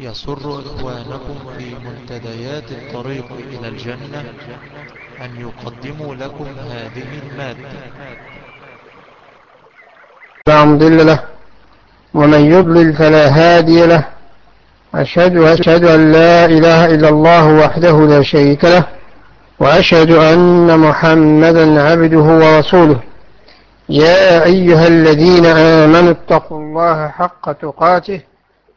يسر إخوانكم في منتديات الطريق إلى الجنة أن يقدموا لكم هذه المادة. لا مضل له ومن يضلل فلا هادي له. أشهد أشهد أن لا إله إلا الله وحده لا شريك له. وأشهد أن محمدا عبده ورسوله. يا أيها الذين آمنوا اتقوا الله حق تقاته.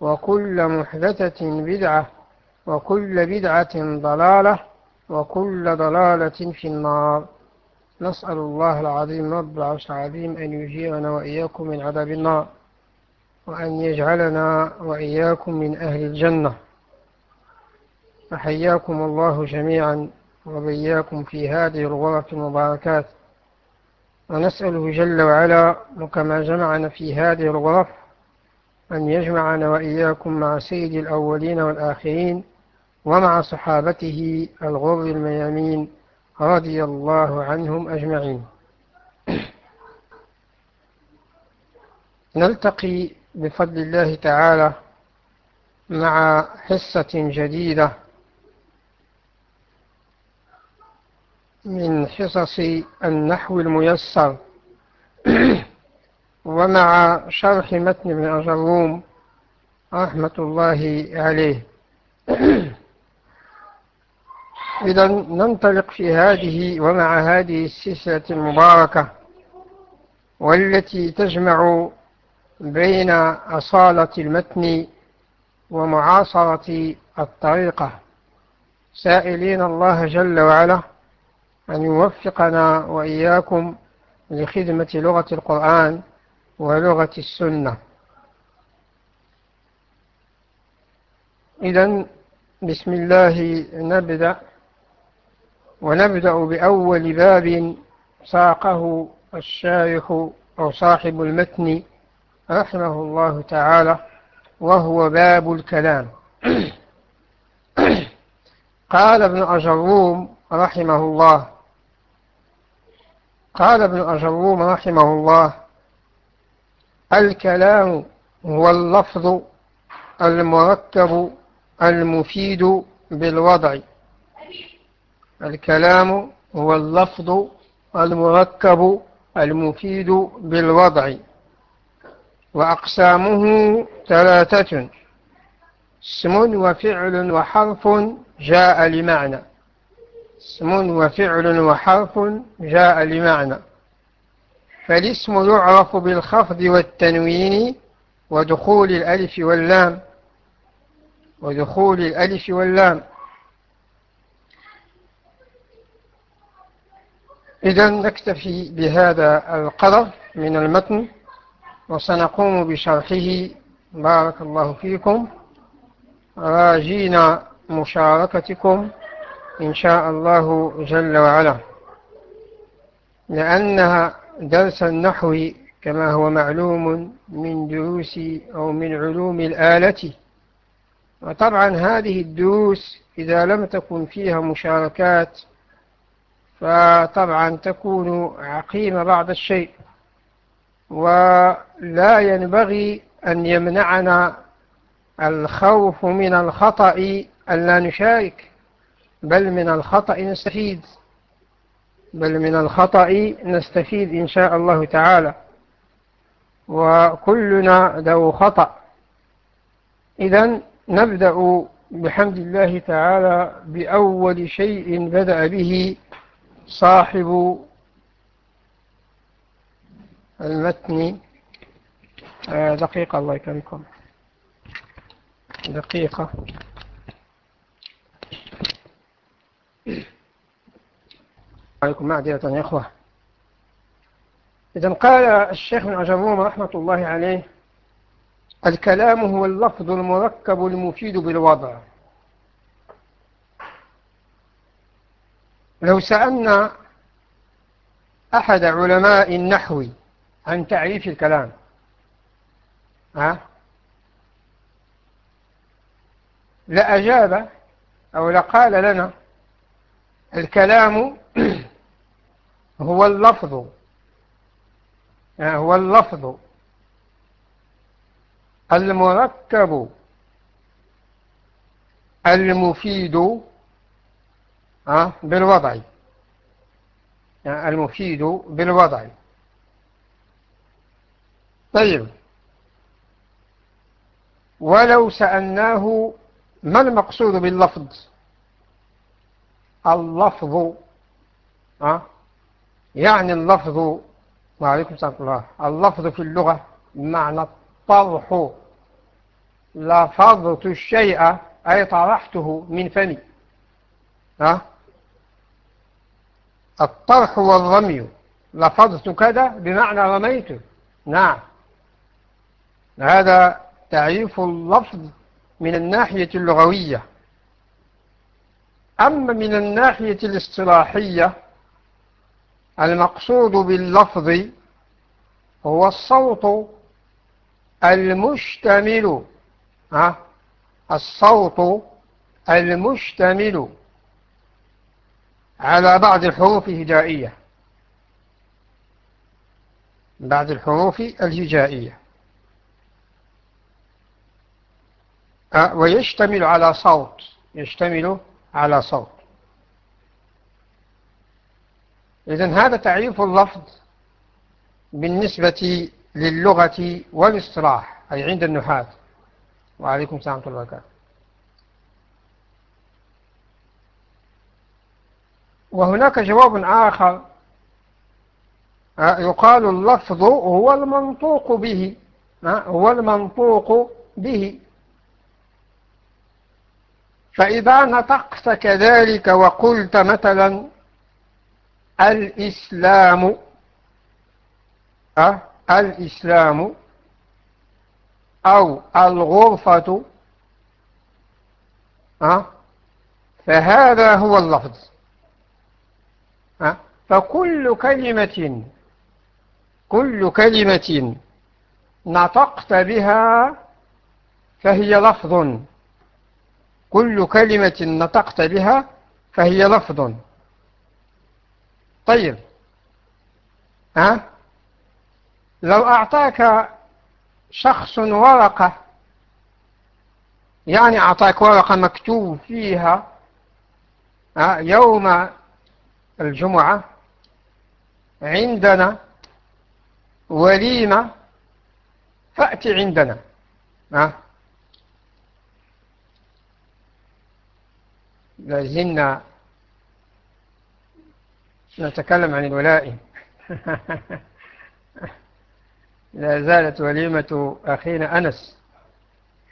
وكل محدثة بدعة وكل بدعة ضلالة وكل ضلالة في النار. نسأل الله العظيم رب العرش العظيم أن يجيرنا وإياكم من عذاب النار وأن يجعلنا وإياكم من أهل الجنة. أحياكم الله جميعا وبياكم في هذه الغرف المباركات. ونسأله جل وعلا كما جمعنا في هذه الغرف أن يجمعنا وإياكم مع سيد الأولين والآخرين ومع صحابته الغر الميامين رضي الله عنهم أجمعين. نلتقي بفضل الله تعالى مع حصة جديدة من حصص النحو الميسر. ومع شرح متن ابن أجروم رحمة الله عليه. إذا ننطلق في هذه ومع هذه السلسلة المباركة والتي تجمع بين أصالة المتن ومعاصرة الطريقة. سائلين الله جل وعلا أن يوفقنا وإياكم لخدمة لغة القرآن ولغة السنة. إذا بسم الله نبدأ. ونبدأ بأول باب ساقه الشارح أو صاحب المتن رحمه الله تعالى وهو باب الكلام. قال ابن أجروم رحمه الله. قال ابن أجروم رحمه الله الكلام هو اللفظ المركب المفيد بالوضع. الكلام هو اللفظ المركب المفيد بالوضع. وأقسامه ثلاثة اسم وفعل وحرف جاء لمعنى. اسم وفعل وحرف جاء لمعنى. فالاسم يعرف بالخفض والتنوين ودخول الألف واللام. ودخول الألف واللام. إذا نكتفي بهذا القدر من المتن وسنقوم بشرحه. بارك الله فيكم. راجين مشاركتكم إن شاء الله جل وعلا. لأنها درس النحو كما هو معلوم من دروس أو من علوم الآلة. وطبعا هذه الدروس إذا لم تكن فيها مشاركات فطبعا تكون عقيمة بعض الشيء. ولا ينبغي أن يمنعنا الخوف من الخطأ أن لا نشارك بل من الخطأ نستفيد. بل من الخطأ نستفيد إن شاء الله تعالى. وكلنا ذو خطأ. إذا نبدأ بحمد الله تعالى بأول شيء بدأ به صاحب المتن. آه، دقيقة الله يكرمكم. دقيقة. عليكم معذرة يا إخوة إذا قال الشيخ من عجروم رحمة الله عليه الكلام هو اللفظ المركب المفيد بالوضع. لو سألنا أحد علماء النحو عن تعريف الكلام ها لأجاب أو لقال لنا الكلام هو اللفظ. هو اللفظ. المركب. المفيد. بالوضع. المفيد بالوضع. طيب. ولو سألناه ما المقصود باللفظ؟ اللفظ. يعني اللفظ وعليكم السلام الله. اللفظ في اللغة معنى الطرح. لفظت الشيء أي طرحته من فمي. ها؟ الطرح والرمي. لفظت كذا بمعنى رميته نعم. هذا تعريف اللفظ من الناحية اللغوية. أما من الناحية الاصطلاحية المقصود باللفظ هو الصوت المشتمل. ها؟ الصوت المشتمل. على بعض الحروف الهجائية. بعض الحروف الهجائية. ويشتمل على صوت. يشتمل على صوت. إذن هذا تعريف اللفظ بالنسبة للغة والاصطلاح أي عند النحاة. وعليكم السلام ورحمة الله وبركاته. وهناك جواب آخر يقال اللفظ هو المنطوق به هو المنطوق به. فإذا نطقت كذلك وقلت مثلا الإسلام أه؟ الإسلام أو الغرفة أه؟ فهذا هو اللفظ أه؟ فكل كلمة كل كلمة نطقت بها فهي لفظ كل كلمة نطقت بها فهي لفظ. طيب. ها؟ لو أعطاك شخص ورقة يعني أعطاك ورقة مكتوب فيها يوم الجمعة عندنا وليمة فأتي عندنا لازلنا نتكلم عن الولائم لا زالت وليمة أخينا أنس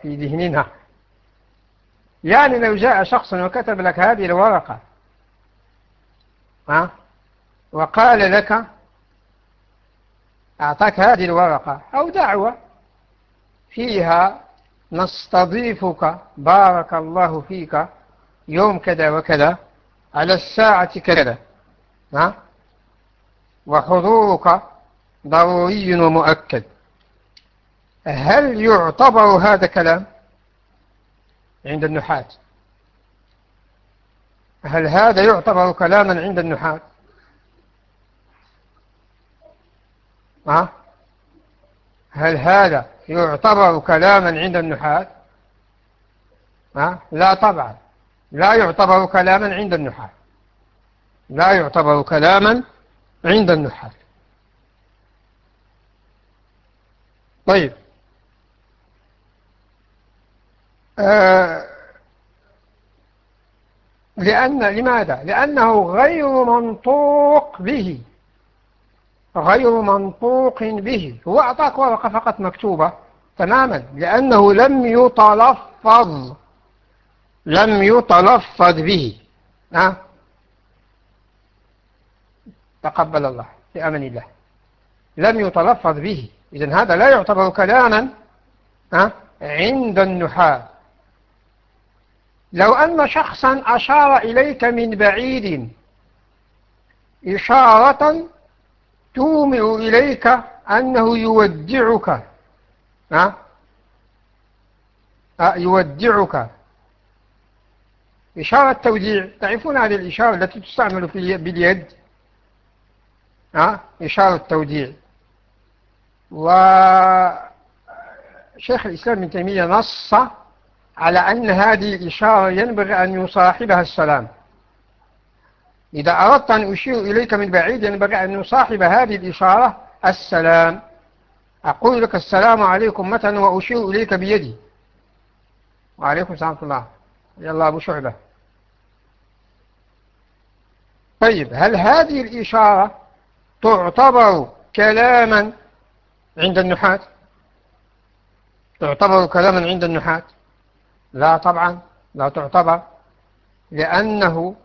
في ذهننا. يعني لو جاء شخص وكتب لك هذه الورقة ها وقال لك أعطاك هذه الورقة أو دعوة فيها نستضيفك بارك الله فيك يوم كذا وكذا على الساعة كذا. وحضورك ضروري ومؤكد. هل يعتبر هذا كلام عند النحاة؟ هل هذا يعتبر كلاما عند النحاة؟ ها؟ هل هذا يعتبر كلاما عند النحاة؟ ها؟ لا طبعا. لا يعتبر كلاما عند النحاة. لا يعتبر كلاما عند النحاة. طيب. آه لأن لماذا؟ لأنه غير منطوق به. غير منطوق به. هو أعطاك ورقة فقط مكتوبة تماما لأنه لم يتلفظ لم يتلفظ به. ها؟ تقبل الله في أمن الله. لم يتلفظ به. إذن هذا لا يعتبر كلاما عند النحاة. لو أن شخصا أشار إليك من بعيد إشارة تومع إليك أنه يودعك ها يودعك. إشارة توديع تعرفون هذه الإشارة التي تستعمل باليد إشارة توديع وشيخ الإسلام من تيمية نص على أن هذه الإشارة ينبغي أن يصاحبها السلام. إذا أردت أن أشير إليك من بعيد ينبغي أن يصاحب هذه الإشارة السلام. أقول لك السلام عليكم مثلا وأشير إليك بيدي. وعليكم السلام الله. يلا أبو شعبة. طيب هل هذه الإشارة تعتبر كلاما عند النحاة. تعتبر كلاما عند النحاة. لا طبعا لا تعتبر لأنه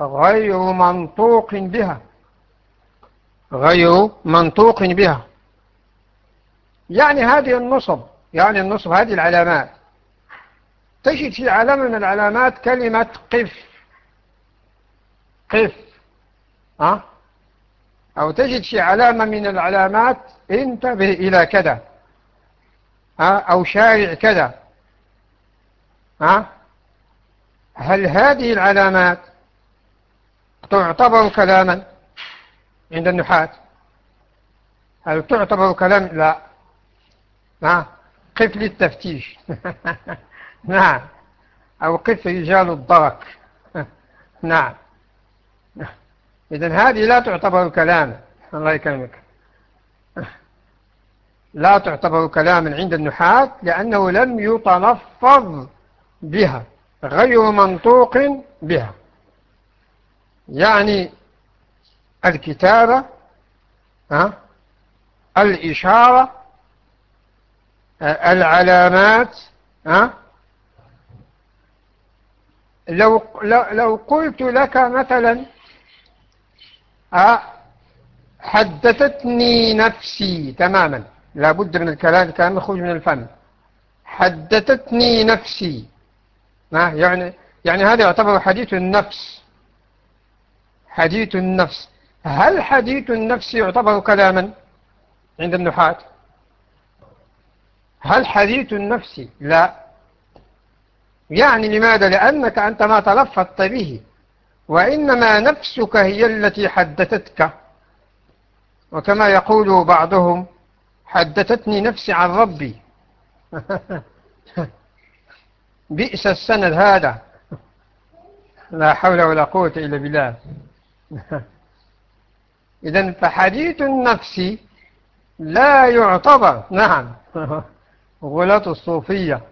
غير منطوق بها. غير منطوق بها. يعني هذه النصب يعني النصب هذه العلامات. تجد في علامة من العلامات كلمة قف. قف. ها؟ أو تجد في علامة من العلامات انتبه إلى كذا. أو شارع كذا. ها؟ هل هذه العلامات تعتبر كلاما عند النحاة؟ هل تعتبر كلام؟ لا. قف للتفتيش نعم. أو قف رجال الضرك نعم. إذن هذه لا تعتبر كلاما الله يكرمك. لا تعتبر كلاما عند النحاة لأنه لم يتلفظ بها غير منطوق بها. يعني الكتابة الإشارة العلامات ها. لو لو قلت لك مثلا حدثتني نفسي تماما. لابد من الكلام كان يخرج من الفم. حدثتني نفسي. يعني؟ يعني هذا يعتبر حديث النفس. حديث النفس. هل حديث النفس يعتبر كلاما عند النحاة هل حديث النفس؟ لا. يعني لماذا؟ لأنك أنت ما تلفظت به. وإنما نفسك هي التي حدثتك. وكما يقول بعضهم حدثتني نفسي عن ربي. بئس السند هذا. لا حول ولا قوة إلا بالله. إذا فحديث النفس لا يعتبر. نعم. غلاة الصوفية.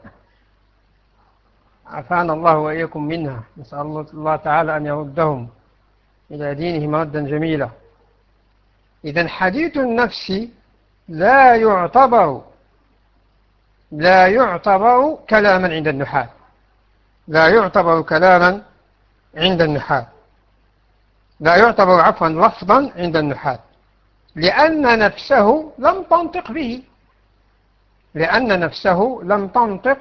عفانا الله وإياكم منها. نسأل الله تعالى أن يردهم إلى دينه مردا جميلا. إذا حديث النفس لا يعتبر لا يعتبر كلاما عند النحاة. لا يعتبر كلاما عند النحاة. لا يعتبر عفوا لفظا عند النحاة. لأن نفسه لم تنطق به. لأن نفسه لم تنطق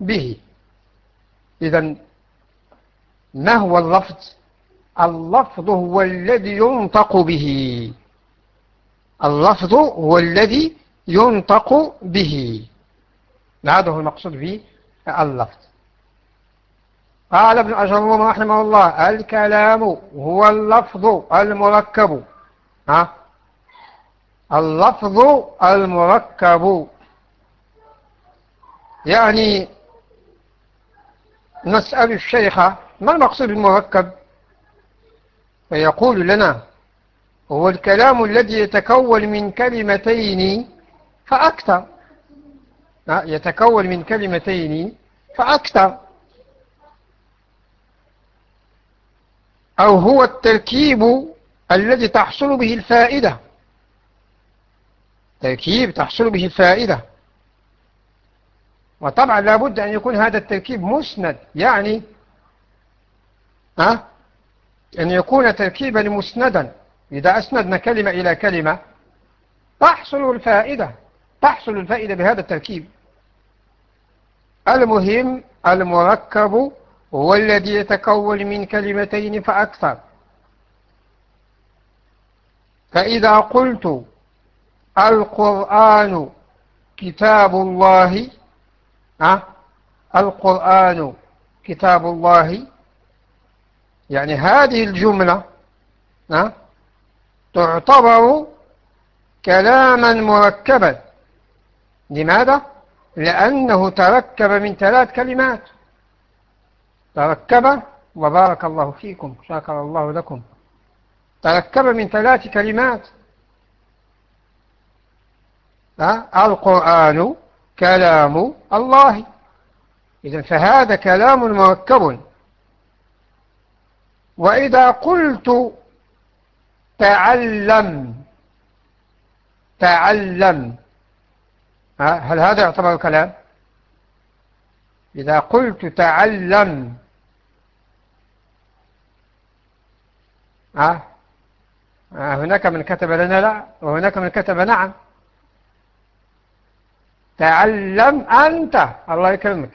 به. إذا ما هو اللفظ؟ اللفظ هو الذي ينطق به. اللفظ هو الذي ينطق به. هذا هو المقصود به اللفظ قال ابن أجرم رحمه الله الكلام هو اللفظ المركب. ها؟ اللفظ المركب. يعني نسأل الشيخ ما المقصود بالمركب فيقول لنا هو الكلام الذي يتكون من كلمتين فأكثر. يتكون من كلمتين فأكثر. أو هو التركيب الذي تحصل به الفائدة. تركيب تحصل به الفائدة. وطبعا لابد أن يكون هذا التركيب مسند يعني ها؟ أن يكون تركيبا مسندا. إذا أسندنا كلمة إلى كلمة تحصل الفائدة تحصل الفائدة بهذا التركيب. المهم المركب هو الذي يتكون من كلمتين فأكثر. فإذا قلت القرآن كتاب الله أه؟ القرآن كتاب الله يعني هذه الجملة أه؟ تعتبر كلاما مركبا لماذا؟ لأنه تركب من ثلاث كلمات تركب وبارك الله فيكم شكر الله لكم تركب من ثلاث كلمات القرآن كلام الله. إذا فهذا كلام مركب. وإذا قلت تعلم تعلم هل هذا يعتبر كلام؟ إذا قلت تعلم ها هناك من كتب لنا لا وهناك من كتب نعم. تعلم أنت. الله يكرمك.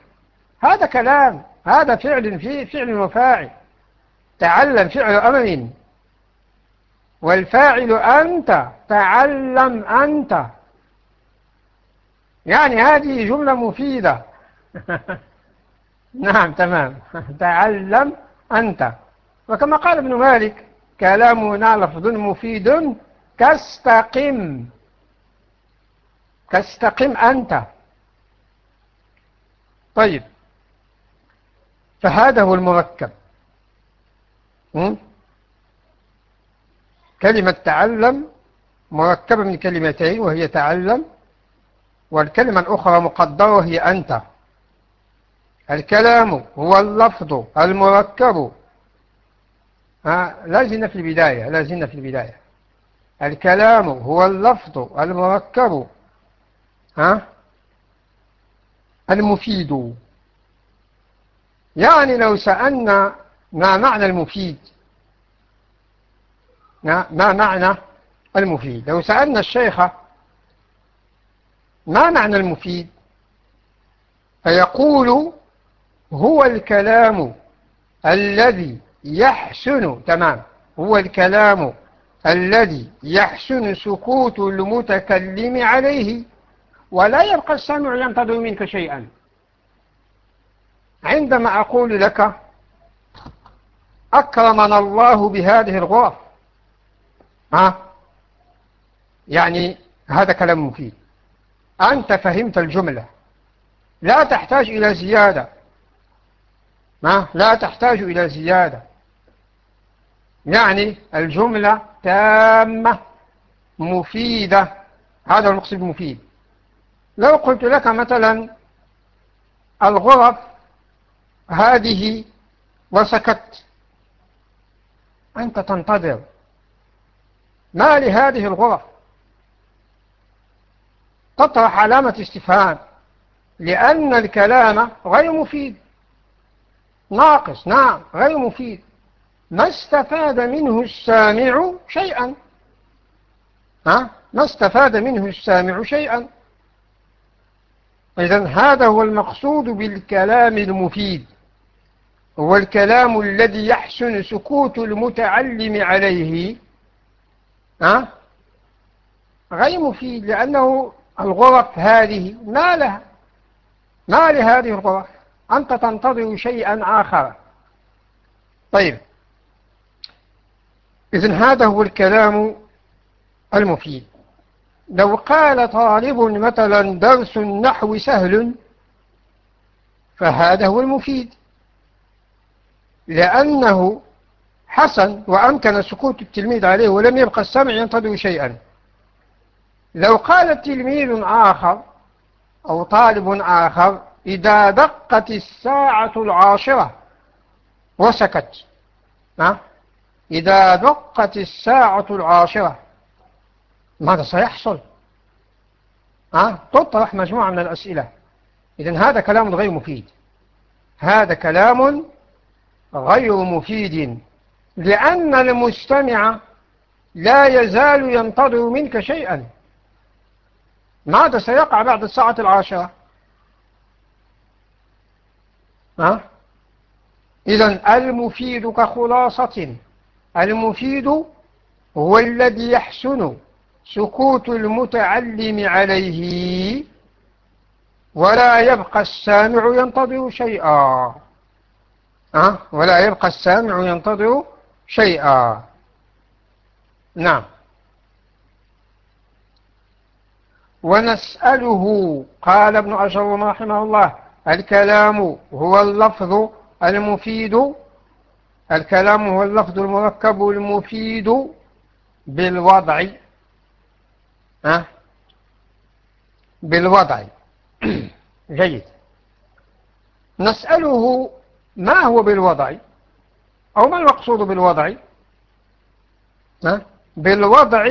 هذا كلام هذا فعل فيه فعل وفاعل. تعلم فعل أمر والفاعل أنت. تعلم أنت. يعني هذه جملة مفيدة. نعم تمام. تعلم أنت. وكما قال ابن مالك كلامنا لفظ مفيد. كاستقم. كاستقم أنت. طيب. فهذا هو المركب. كلمة تعلم مركبة من كلمتين وهي تعلم والكلمة الأخرى مقدرة وهي أنت. الكلام هو اللفظ المركب. لا زلنا في البداية لا زلنا في البداية. الكلام هو اللفظ المركب. ها؟ المفيد. يعني لو سألنا ما معنى المفيد؟ ما معنى المفيد؟ لو سألنا الشيخ ما معنى المفيد؟ فيقول هو الكلام الذي يحسن تمام هو الكلام الذي يحسن سكوت المتكلم عليه. ولا يبقى السامع ينتظر منك شيئا. عندما أقول لك أكرمنا الله بهذه الغرف ها؟ يعني هذا كلام مفيد. أنت فهمت الجملة. لا تحتاج إلى زيادة. ما لا تحتاج إلى زيادة. يعني الجملة تامة مفيدة. هذا المقصد مفيد. لو قلت لك مثلا الغرف هذه وسكت أنت تنتظر ما لهذه الغرف؟ تطرح علامة استفهام لأن الكلام غير مفيد. ناقص نعم غير مفيد. ما استفاد منه السامع شيئا؟ ها؟ ما استفاد منه السامع شيئا؟ إذن هذا هو المقصود بالكلام المفيد. هو الكلام الذي يحسن سكوت المتعلم عليه. ها؟ غير مفيد لأنه الغرف هذه ما لها ما لهذه الغرف. أنت تنتظر شيئا آخر. طيب. إذن هذا هو الكلام المفيد. لو قال طالب مثلا درس النحو سهل فهذا هو المفيد. لأنه حسن وأمكن سكوت التلميذ عليه ولم يبقى السمع ينتظر شيئا. لو قال التلميذ آخر أو طالب آخر إذا دقت الساعة العاشرة وسكت إذا دقت الساعة العاشرة ماذا سيحصل؟ أه؟ تطرح مجموعة من الأسئلة. إذن هذا كلام غير مفيد. هذا كلام غير مفيد. لأن المستمع لا يزال ينتظر منك شيئا. ماذا سيقع بعد الساعة العاشرة؟ ها؟ إذن المفيد كخلاصة. المفيد هو الذي يحسن. سكوت المتعلم عليه ولا يبقى السامع ينتظر شيئا. أه؟ ولا يبقى السامع ينتظر شيئا. نعم. ونسأله قال ابن أشر رحمه الله الكلام هو اللفظ المفيد الكلام هو اللفظ المركب المفيد بالوضع. ها؟ بالوضع. جيد. نسأله ما هو بالوضع؟ أو ما المقصود بالوضع؟ بالوضع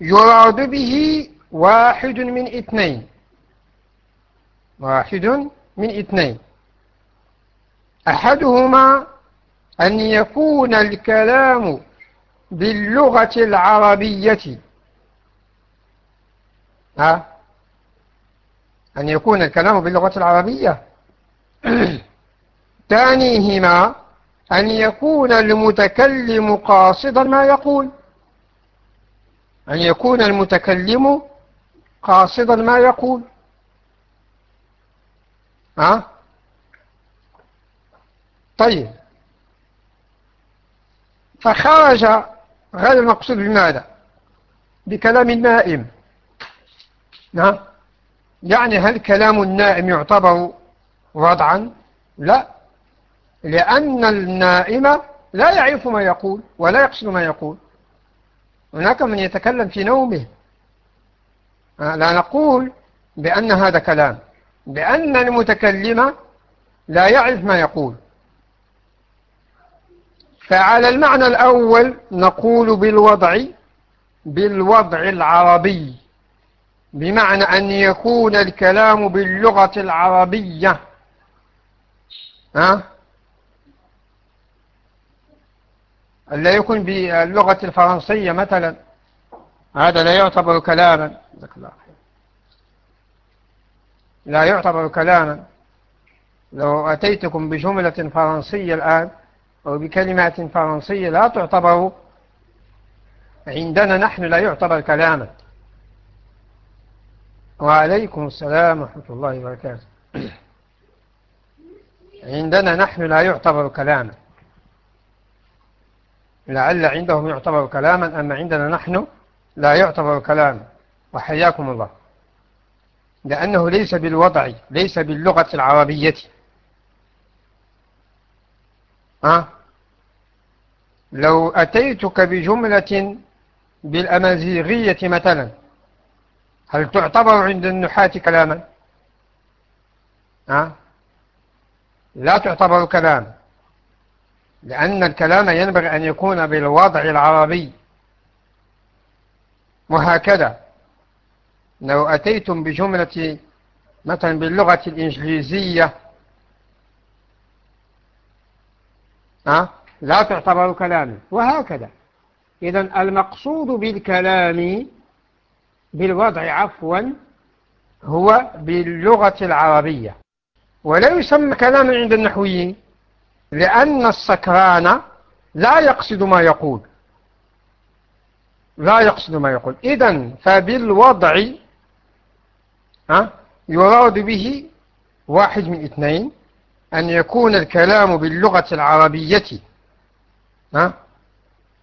يراد به واحد من اثنين. واحد من اثنين. أحدهما أن يكون الكلام باللغة العربية. ها؟ أن يكون الكلام باللغة العربية. ثانيهما أن يكون المتكلم قاصدا ما يقول. أن يكون المتكلم قاصدا ما يقول. ها؟ طيب. فخرج غير المقصود بماذا بكلام النائم. نعم. يعني هل كلام النائم يعتبر وضعا؟ لا. لأن النائم لا يعرف ما يقول ولا يقصد ما يقول. هناك من يتكلم في نومه. آه، لا نقول بأن هذا كلام. بأن المتكلم لا يعرف ما يقول. فعلى المعنى الأول نقول بالوضع بالوضع العربي. بمعنى أن يكون الكلام باللغة العربية. ها؟ لا يكون باللغة الفرنسية مثلا. هذا لا يعتبر كلاما. لا يعتبر كلاما. لو أتيتكم بجملة فرنسية الآن أو بكلمات فرنسية لا تعتبر عندنا نحن لا يعتبر كلاما. وعليكم السلام ورحمة الله وبركاته. عندنا نحن لا يعتبر كلاما. لعل عندهم يعتبر كلاما أما عندنا نحن لا يعتبر كلاما. وحياكم الله. لأنه ليس بالوضع ليس باللغة العربية. أه؟ لو أتيتك بجملة بالأمازيغية مثلا هل تعتبر عند النحاة كلاما أه؟ لا تعتبر كلاما لأن الكلام ينبغي أن يكون بالوضع العربي وهكذا لو أتيتم بجملة مثلا باللغة الإنجليزية أه؟ لا تعتبر كلاما وهكذا. إذا المقصود بالكلام بالوضع عفوا هو باللغة العربية. ولا يسمى كلاما عند النحويين لأن السكران لا يقصد ما يقول. لا يقصد ما يقول. إذا فبالوضع ها يراد به واحد من اثنين أن يكون الكلام باللغة العربية.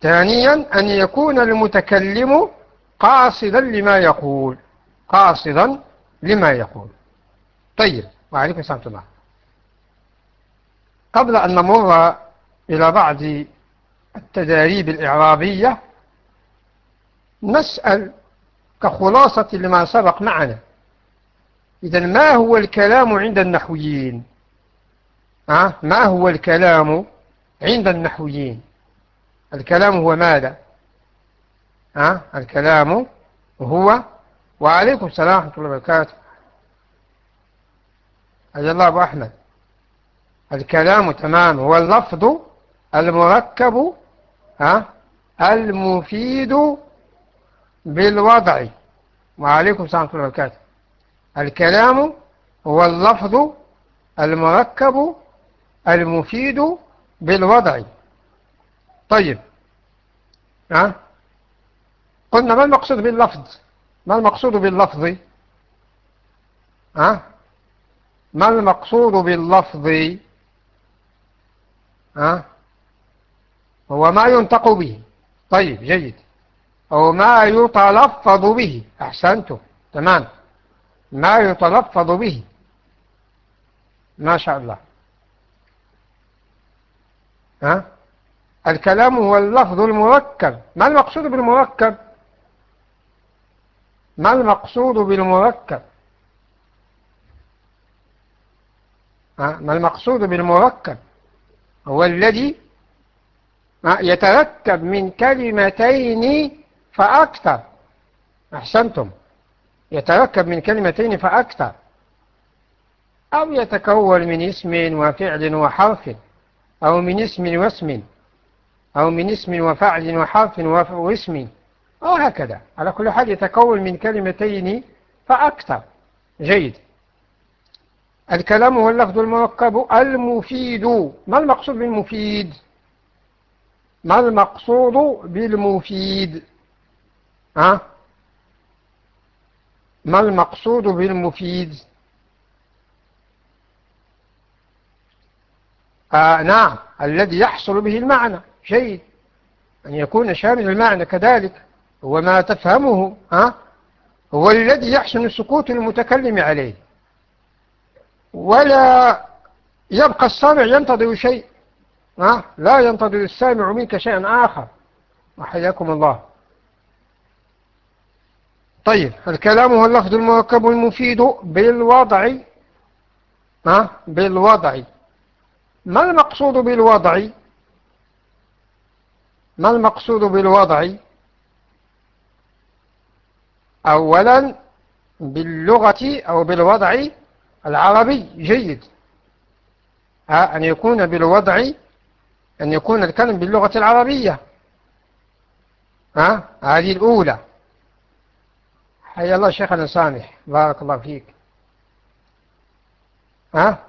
ثانيا أن يكون المتكلم قاصدا لما يقول. قاصدا لما يقول. طيب وعليكم السلام الله. قبل أن نمر إلى بعض التداريب الإعرابية نسأل كخلاصة لما سبق معنا. إذا ما هو الكلام عند النحويين؟ ما هو الكلام عند النحويين؟ الكلام هو ماذا؟ ها؟ الكلام هو وعليكم السلام ورحمة الله وبركاته. أجل الله أبو أحمد. الكلام تمام. هو اللفظ المركب ها؟ المفيد بالوضع. وعليكم السلام ورحمة الله وبركاته. الكلام هو اللفظ المركب المفيد بالوضع. طيب. ها؟ قلنا ما المقصود باللفظ؟ ما المقصود باللفظ؟ ها؟ ما المقصود باللفظ؟ ها؟ هو ما ينطق به. طيب جيد. أو ما يتلفظ به. أحسنتم. تمام. ما يتلفظ به. ما شاء الله. ها؟ الكلام هو اللفظ المركب. ما المقصود بالمركب؟ ما المقصود بالمركب؟ ما المقصود بالمركب؟ هو الذي يتركب من كلمتين فأكثر. أحسنتم. يتركب من كلمتين فأكثر. أو يتكون من اسم وفعل وحرف أو من اسم واسم. أو من اسم وفعل وحرف واسم. أو هكذا. على كل حال يتكون من كلمتين فأكثر. جيد. الكلام هو اللفظ المركب المفيد. ما المقصود بالمفيد؟ ما المقصود بالمفيد؟ ها؟ ما المقصود بالمفيد؟ آه نعم. الذي يحصل به المعنى. جيد أن يكون شامل المعنى كذلك هو ما تفهمه ها؟ هو الذي يحسن سكوت المتكلم عليه. ولا يبقى السامع ينتظر شيء ها؟ لا ينتظر السامع منك شيئا آخر. وحياكم الله. طيب الكلام هو اللفظ المركب المفيد بالوضع ها؟ بالوضع. ما المقصود بالوضع؟ ما المقصود بالوضع؟ أولا باللغة أو بالوضع العربي جيد. أن يكون بالوضع أن يكون الكلم باللغة العربية. ها هذه الأولى. حيا الله شيخنا سامح. بارك الله فيك. ها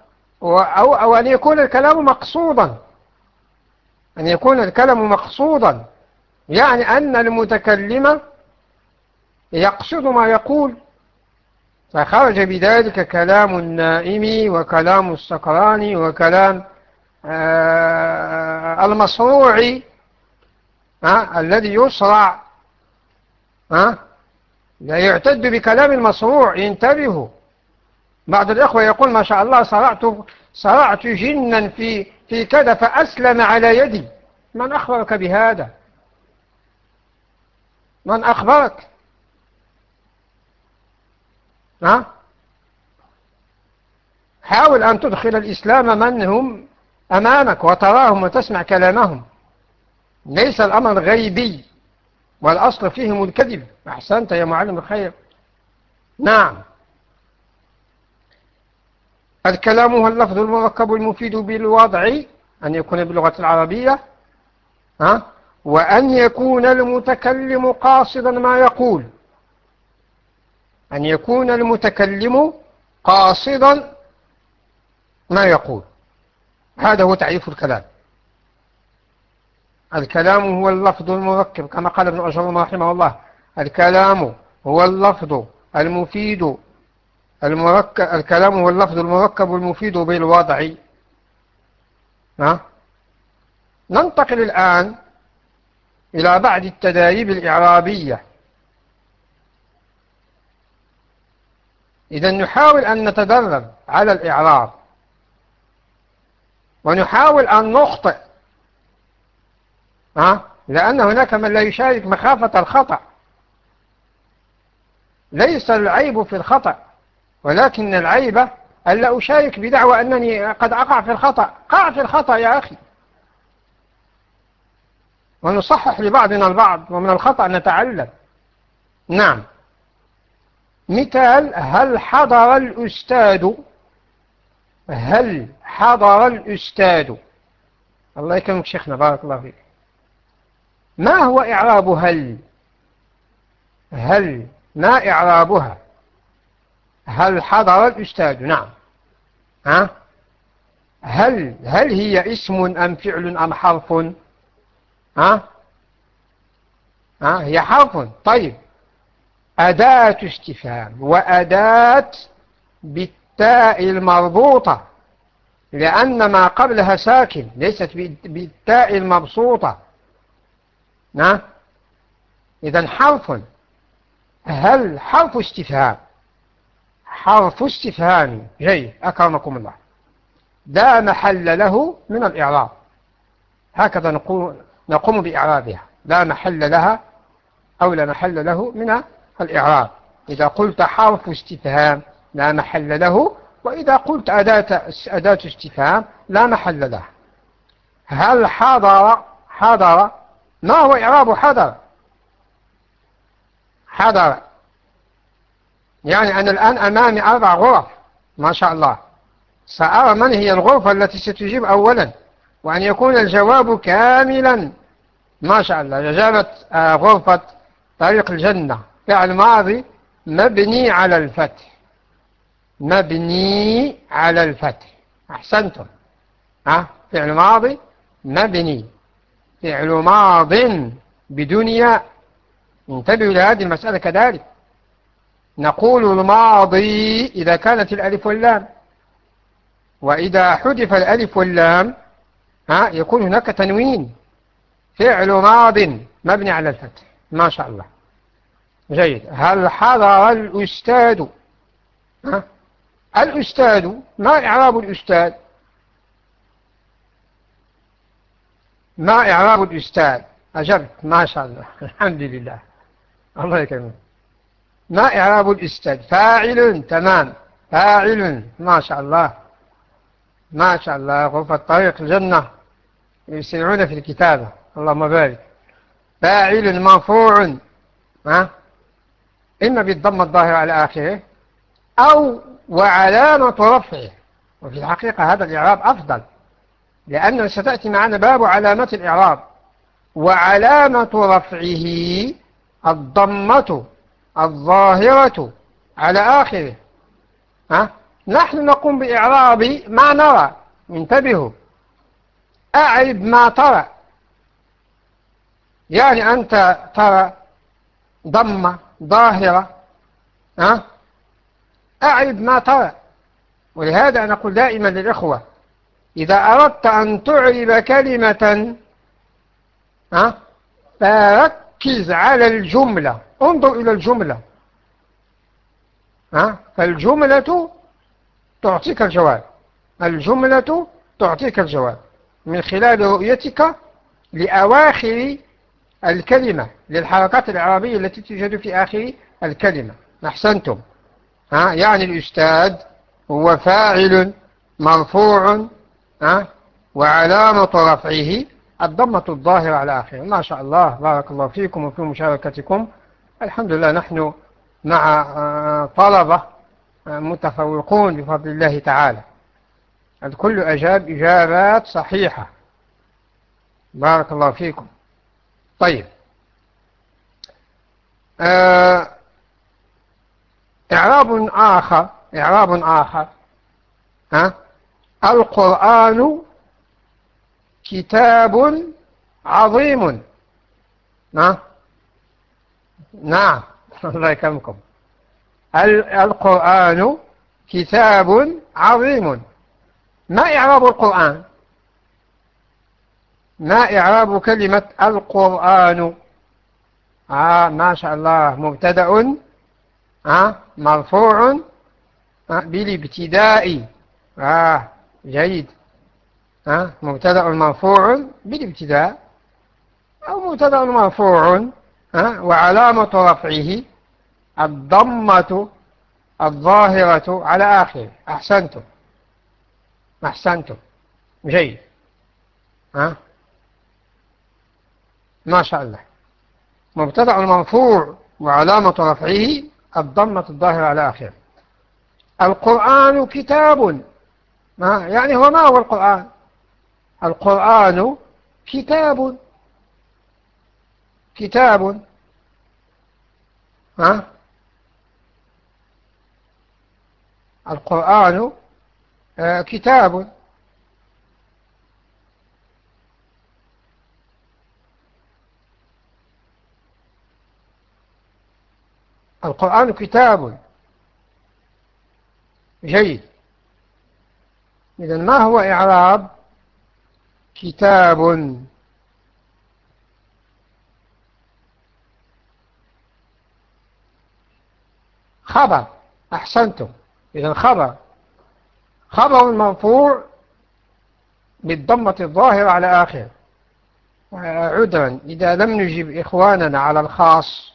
أو, أو أن يكون الكلام مقصودا. أن يكون الكلام مقصودا يعني أن المتكلم يقصد ما يقول. فخرج بذلك كلام النائم وكلام السكران وكلام آه المصروع آه الذي يصرع آه لا يعتد بكلام المصروع انتبهوا بعض الإخوة يقول ما شاء الله صرعت, صرعت جنا في, في كذا فأسلم على يدي. من أخبرك بهذا؟ من أخبرك؟ ها؟ حاول أن تدخل الإسلام من هم أمامك وتراهم وتسمع كلامهم. ليس الأمر غيبي والأصل فيهم الكذب. أحسنت يا معلم الخير. نعم. الكلام هو اللفظ المركب المفيد بالوضع أن يكون باللغة العربية ها؟ وأن يكون المتكلم قاصدا ما يقول. أن يكون المتكلم قاصدا ما يقول. هذا هو تعريف الكلام. الكلام هو اللفظ المركب كما قال ابن أجرم رحمه الله. الكلام هو اللفظ المفيد المركب الكلام هو اللفظ المركب المفيد بالوضع. ها؟ ننتقل الآن إلى بعض التدايب الإعرابية. إذا نحاول أن نتدرب على الإعراب. ونحاول أن نخطئ. ها؟ لأن هناك من لا يشارك مخافة الخطأ. ليس العيب في الخطأ. ولكن العيب ألا أشارك بدعوى أنني قد أقع في الخطأ. قع في الخطأ يا أخي. ونصحح لبعضنا البعض ومن الخطأ نتعلم. نعم. مثال هل حضر الأستاذ؟ هل حضر الأستاذ؟ الله يكرمك شيخنا بارك الله فيك. ما هو إعراب هل؟ هل ما إعرابها؟ هل حضر الأستاذ نعم. ها؟ هل هل هي اسم أم فعل أم حرف؟ ها؟ ها؟ هي حرف. طيب. أداة استفهام وأداة بالتاء المربوطة لأن ما قبلها ساكن ليست بالتاء المبسوطة. نعم إذا حرف. هل حرف استفهام؟ حرف استفهام جيد أكرمكم الله. لا محل له من الإعراب. هكذا نقوم, نقوم بإعرابها. لا محل لها أو لا محل له من الإعراب. إذا قلت حرف استفهام لا محل له وإذا قلت أداة, أداة استفهام لا محل له. هل حضر حضر؟ ما هو إعراب حضر؟ حضر. يعني أنا الآن أمامي أربع غرف ما شاء الله. سأرى من هي الغرفة التي ستجيب أولا وأن يكون الجواب كاملا. ما شاء الله. إجابة آه، غرفة طريق الجنة. فعل ماضي مبني على الفتح. مبني على الفتح. أحسنتم. ها؟ فعل ماضي مبني. فعل ماض بدون ياء انتبهوا لهذه المسألة كذلك. نقول الماضي إذا كانت الألف واللام. وإذا حذف الألف واللام ها يكون هناك تنوين. فعل ماض مبني على الفتح. ما شاء الله. جيد. هل حضر الأستاذ؟ ها؟ الأستاذ ما إعراب الأستاذ؟ ما إعراب الأستاذ؟ أجبت. ما شاء الله. الحمد لله. الله يكرمك. ما إعراب الأستاذ. فاعل تمام. فاعل ما شاء الله. ما شاء الله. غرفة طريق الجنة. يسرعون في الكتابة اللهم بارك. فاعل مرفوع. ها؟ إما بالضم الظاهر على آخره أو وعلامة رفعه. وفي الحقيقة هذا الإعراب أفضل. لأنه ستأتي معنا باب علامة الإعراب. وعلامة رفعه الضمة. الظاهرة على آخره. ها؟ نحن نقوم بإعراب ما نرى. انتبهوا. أعرب ما ترى. يعني أنت ترى ضمة ظاهرة. ها؟ أعرب ما ترى. ولهذا نقول دائما للإخوة إذا أردت أن تعرب كلمة ها؟ فركز على الجملة. انظر إلى الجملة. ها؟ فالجملة تعطيك الجواب. الجملة تعطيك الجواب. من خلال رؤيتك لأواخر الكلمة للحركات الإعرابية التي توجد في آخر الكلمة. أحسنتم. ها؟ يعني الأستاذ هو فاعل مرفوع ها؟ وعلامة رفعه الضمة الظاهرة على آخره. ما شاء الله بارك الله فيكم وفي مشاركتكم. الحمد لله نحن مع آه، طلبة آه، متفوقون بفضل الله تعالى. الكل أجاب إجابات صحيحة. بارك الله فيكم. طيب. آه، إعراب آخر إعراب آخر ها القرآن كتاب عظيم. ها نعم. الله يكرمكم. القرآن كتاب عظيم. ما إعراب القرآن؟ ما إعراب كلمة القرآن؟ آه ما شاء الله. مبتدأ آه مرفوع آه بالابتداء. آه جيد. مبتدأ مرفوع بالابتداء أو مبتدأ مرفوع وعلامة رفعه الضمة الظاهرة على آخره. أحسنتم. أحسنتم. جيد. ها؟ ما شاء الله. مبتدع المرفوع وعلامة رفعه الضمة الظاهرة على آخره. القرآن كتاب. ما يعني هو ما هو القرآن؟ القرآن كتاب. كتاب. ها؟ القرآن آه، كتاب. القرآن كتاب. جيد. إذا ما هو إعراب؟ كتاب. خبر أحسنتم. إذا خبر. خبر مرفوع بالضمة الظاهرة على آخر عذرا إذا لم نجب إخواننا على الخاص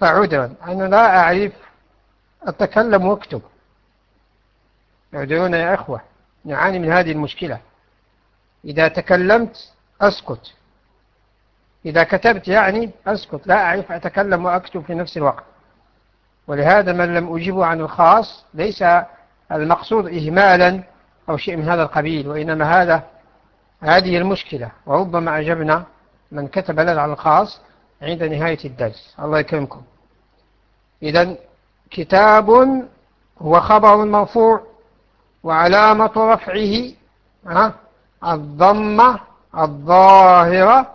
فعذرا. أنا لا أعرف أتكلم وأكتب. اعذرونا يا أخوة. نعاني من هذه المشكلة. إذا تكلمت أسكت. إذا كتبت يعني أسكت لا أعرف أتكلم وأكتب في نفس الوقت. ولهذا من لم أجيبه عن الخاص ليس المقصود إهمالا أو شيء من هذا القبيل وإنما هذا هذه المشكلة. وربما أعجبنا من كتب لنا عن الخاص عند نهاية الدرس. الله يكرمكم. إذا كتاب هو خبر مرفوع وعلامة رفعه الضمة الظاهرة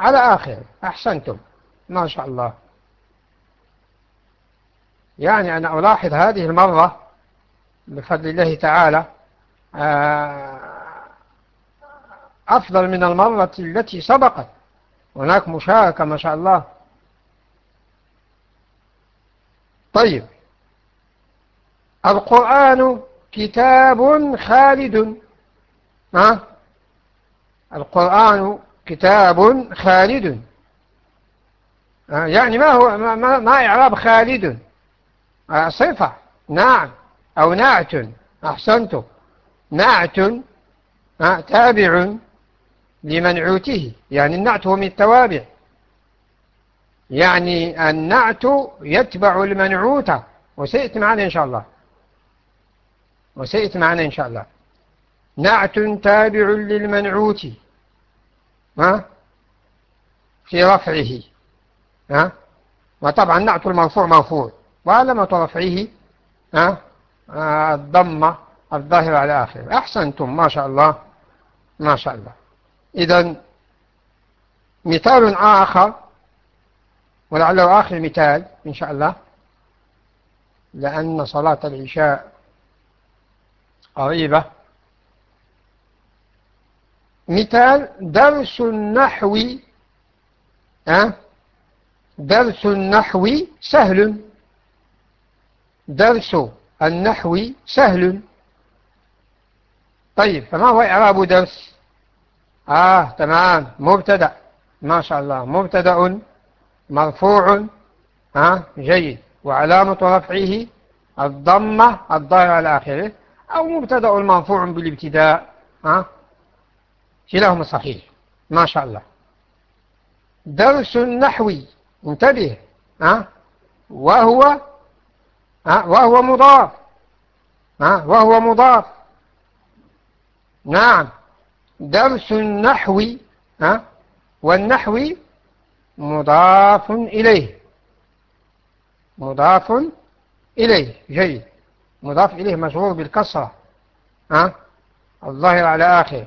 على آخر. أحسنتم. ما شاء الله. يعني أنا ألاحظ هذه المرة بفضل الله تعالى آه، أفضل من المرة التي سبقت. هناك مشاركة ما شاء الله. طيب. القرآن كتاب خالد. ها؟ القرآن كتاب خالد. يعني ما هو ما, إعراب خالد. صفة. نعم. أو نعت. أحسنت. نعت. تابع لمنعوته يعني النعت هو من التوابع. يعني النعت يتبع المنعوت وسيأتي معنا إن شاء الله. وسيأتي معنا إن شاء الله. نعت تابع للمنعوت. ها؟ في رفعه. ها؟ وطبعا نعت المرفوع مرفوع. وعلامة رفعه ها؟ الضمة الظاهرة على آخر أحسنتم ما شاء الله. ما شاء الله. إذا مثال آخر ولعله آخر مثال إن شاء الله لأن صلاة العشاء قريبة. مثال درس النحو أه؟ درس النحو سهل. درس النحو سهل. طيب فما هو إعراب درس؟ آه تمام. مبتدأ. ما شاء الله. مبتدأ مرفوع ها؟ جيد. وعلامة رفعه الضمة الضائرة على آخره. أو مبتدأ مرفوع بالابتداء ها؟ كلاهما صحيح. ما شاء الله. درس النحوي انتبه. ها؟ وهو ها؟ وهو مضاف. ها؟ وهو مضاف. نعم. درس النحو ها؟ والنحو مضاف إليه. مضاف إليه. جيد. مضاف إليه مشغول بالكسرة. ها؟ الظاهر على آخر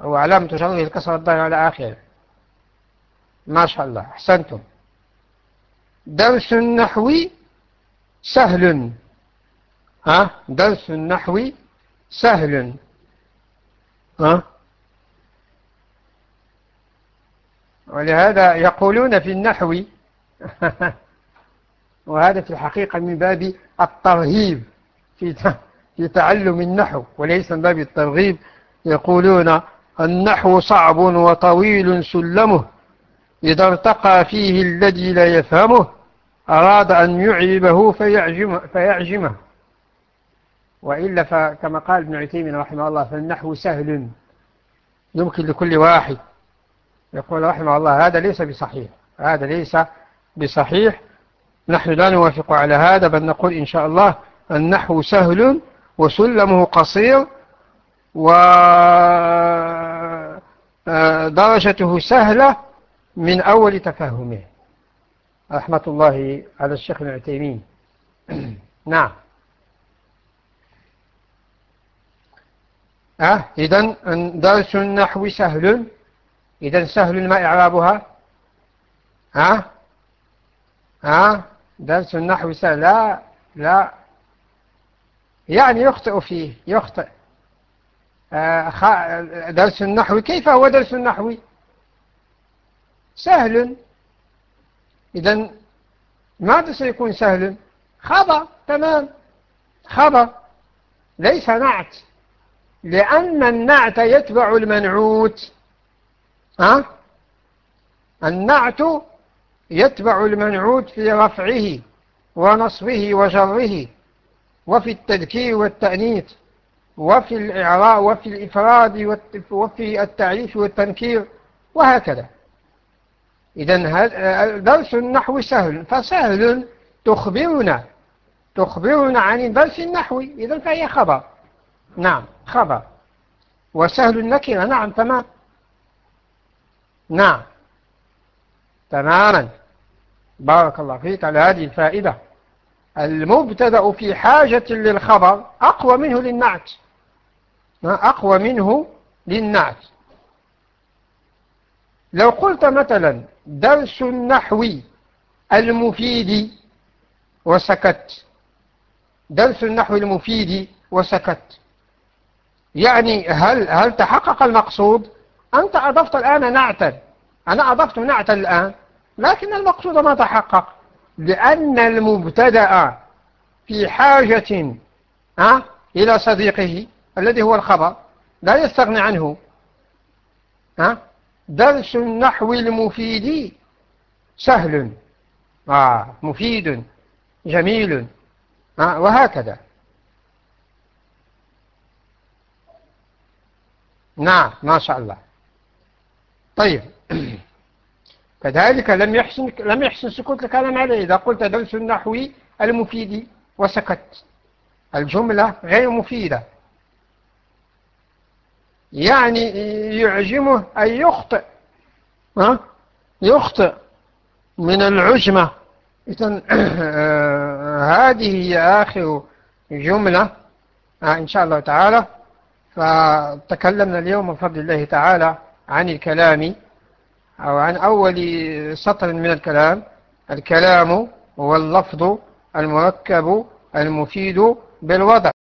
أو علامة شغله الكسرة الظاهر على آخر ما شاء الله. أحسنتم. درس النحو سهل. ها؟ درس النحو سهل. ها؟ ولهذا يقولون في النحو. وهذا في الحقيقة من باب الترهيب. في في تعلم النحو. وليس من باب الترغيب. يقولون النحو صعب وطويل سلمه. إذا ارتقى فيه الذي لا يفهمه أراد أن يعيبه فيعجمه, فيعجمه. وإلا فكما قال ابن عثيمين رحمه الله فالنحو سهل. يمكن لكل واحد. يقول رحمه الله هذا ليس بصحيح. هذا ليس بصحيح. نحن لا نوافق على هذا بل نقول إن شاء الله النحو سهل وسلمه قصير ودرجته سهلة من أول تفهمه. رحمة الله على الشيخ العتيمين نعم. أه إذن درس النحو سهل. إذن سهل ما إعرابها؟ ها ها درس النحو سهل. لا لا. يعني يخطئ فيه يخطئ. آه درس النحو. كيف هو درس النحو؟ سهل. إذا ماذا سيكون سهل؟ خبر. تمام. خبر. ليس نعت. لأن النعت يتبع المنعوت. ها؟ النعت يتبع المنعوت في رفعه ونصبه وجره وفي التذكير والتأنيث. وفي الإعراء وفي الإفراد وفي التعريف والتنكير وهكذا. إذا درس النحو سهل فسهل تخبرنا تخبرنا عن درس النحو. إذا فهي خبر. نعم خبر. وسهل النكرة. نعم تمام. نعم. تماما. بارك الله فيك على هذه الفائدة. المبتدأ في حاجة للخبر أقوى منه للنعت. أقوى منه للنعت لو قلت مثلا درس النحو المفيد وسكت. درس النحو المفيد وسكت. يعني هل هل تحقق المقصود؟ أنت أضفت الآن نعتا. أنا أضفت نعتا الآن لكن المقصود ما تحقق. لأن المبتدأ في حاجة إلى صديقه. الذي هو الخبر لا يستغني عنه. ها؟ درس النحو المفيد سهل. آه مفيد جميل. آه وهكذا. نعم ما شاء الله. طيب. كذلك لم يحسن لم يحسن سكوت الكلام عليه. إذا قلت درس النحو المفيد وسكت. الجملة غير مفيدة. يعني يعجمه أن يخطئ ها؟ يخطئ من العجمة. إذن هذه هي آخر جملة إن شاء الله تعالى. فتكلمنا اليوم بفضل الله تعالى عن الكلام أو عن أول سطر من الكلام. الكلام هو اللفظ المركب المفيد بالوضع.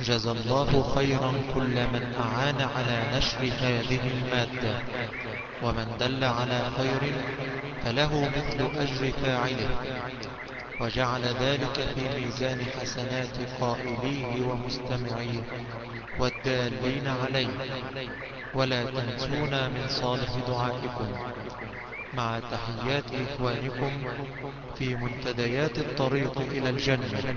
جزى الله خيرا كل من أعان على نشر هذه المادة. ومن دل على خير فله مثل أجر فاعله. وجعل ذلك في ميزان حسنات قائليه ومستمعيه والدالين عليه. ولا تنسونا من صالح دعائكم. مع تحيات إخوانكم في منتديات الطريق إلى الجنة.